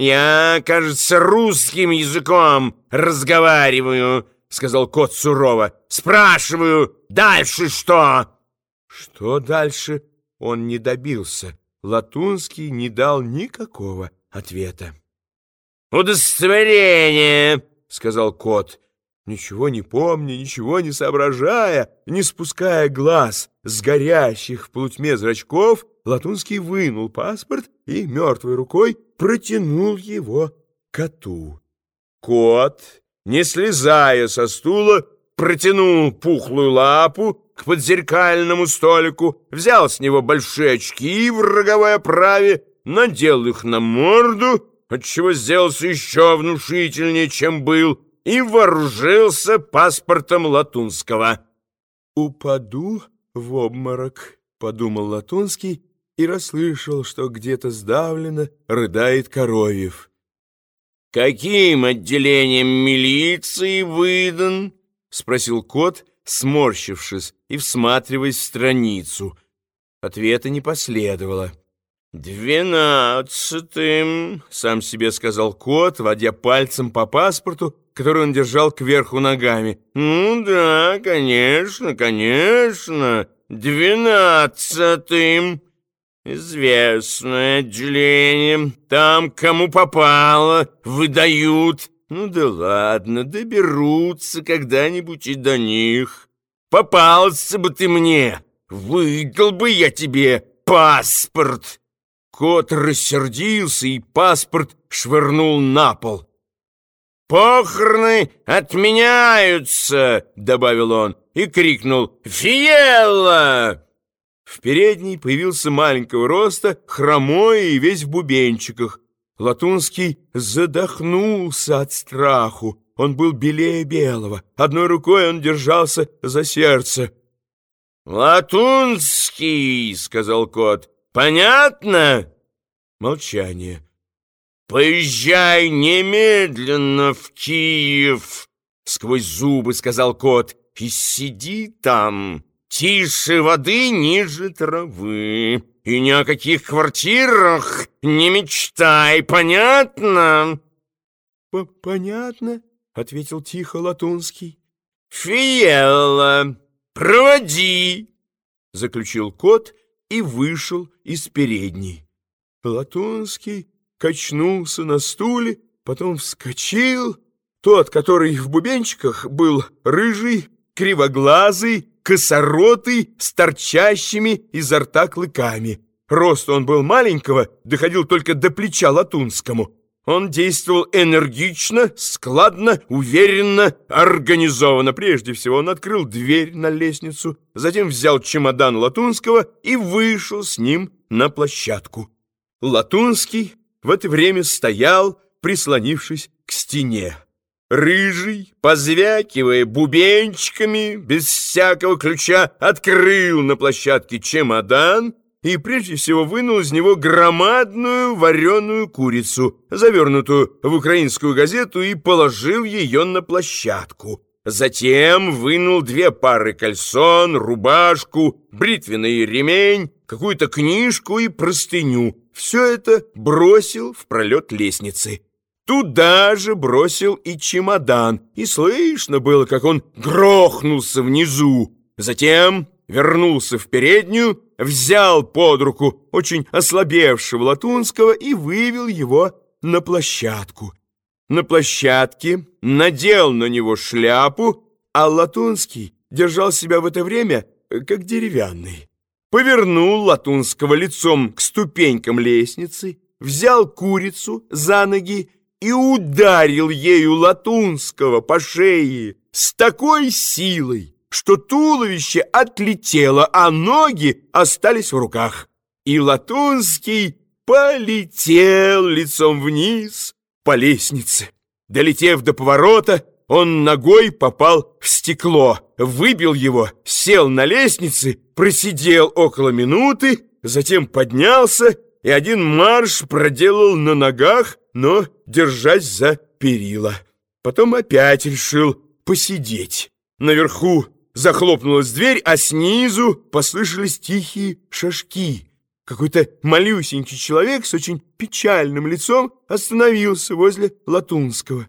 Я, кажется, русским языком разговариваю, сказал кот сурово. Спрашиваю, дальше что? Что дальше, он не добился. Латунский не дал никакого ответа. «Удостоверение!» — сказал кот. Ничего не помня, ничего не соображая, не спуская глаз с горящих в полутьме зрачков, Латунский вынул паспорт и мертвой рукой протянул его коту. Кот, не слезая со стула, протянул пухлую лапу к подзеркальному столику, взял с него большие очки в роговой оправе, надел их на морду, отчего сделался еще внушительнее, чем был, и вооружился паспортом Латунского. «Упаду в обморок», — подумал Латунский и расслышал, что где-то сдавленно рыдает Коровьев. «Каким отделением милиции выдан?» — спросил кот, сморщившись и всматриваясь в страницу. Ответа не последовало. «Двенадцатым», — сам себе сказал кот, водя пальцем по паспорту, который он держал кверху ногами. «Ну да, конечно, конечно, двенадцатым». «Известное отделение. Там, кому попало, выдают. Ну да ладно, доберутся когда-нибудь и до них. Попался бы ты мне, выдал бы я тебе паспорт». Кот рассердился и паспорт швырнул на пол. «Похороны отменяются!» — добавил он и крикнул «Фиелла!» В передней появился маленького роста, хромой и весь в бубенчиках. Латунский задохнулся от страху. Он был белее белого. Одной рукой он держался за сердце. «Латунский!» — сказал кот. Понятно?» Молчание. «Поезжай немедленно в Киев!» Сквозь зубы сказал кот. «И сиди там, тише воды, ниже травы. И ни о каких квартирах не мечтай, понятно?» «Понятно», — ответил тихо Латунский. «Фиелла, проводи!» — заключил кот и вышел из передней. Латунский качнулся на стуле, потом вскочил. Тот, который в бубенчиках, был рыжий, кривоглазый, косоротый, с торчащими изо рта клыками. Рост он был маленького, доходил только до плеча Латунскому. Он действовал энергично, складно, уверенно, организованно. Прежде всего он открыл дверь на лестницу, затем взял чемодан Латунского и вышел с ним на площадку. Латунский в это время стоял, прислонившись к стене. Рыжий, позвякивая бубенчиками, без всякого ключа, открыл на площадке чемодан и прежде всего вынул из него громадную вареную курицу, завернутую в украинскую газету, и положил ее на площадку. Затем вынул две пары кальсон, рубашку, бритвенный ремень, какую-то книжку и простыню. Все это бросил в пролет лестницы. Туда же бросил и чемодан, и слышно было, как он грохнулся внизу. Затем вернулся в переднюю, взял под руку очень ослабевшего Латунского и вывел его на площадку. На площадке надел на него шляпу, а Латунский держал себя в это время э, как деревянный. Повернул Латунского лицом к ступенькам лестницы, взял курицу за ноги и ударил ею Латунского по шее с такой силой, что туловище отлетело, а ноги остались в руках. И Латунский полетел лицом вниз по лестнице. Долетев до поворота, он ногой попал в стекло, выбил его, сел на лестнице, просидел около минуты, затем поднялся и один марш проделал на ногах, но держась за перила. Потом опять решил посидеть. Наверху Захлопнулась дверь, а снизу послышались тихие шажки. Какой-то малюсенький человек с очень печальным лицом остановился возле Латунского.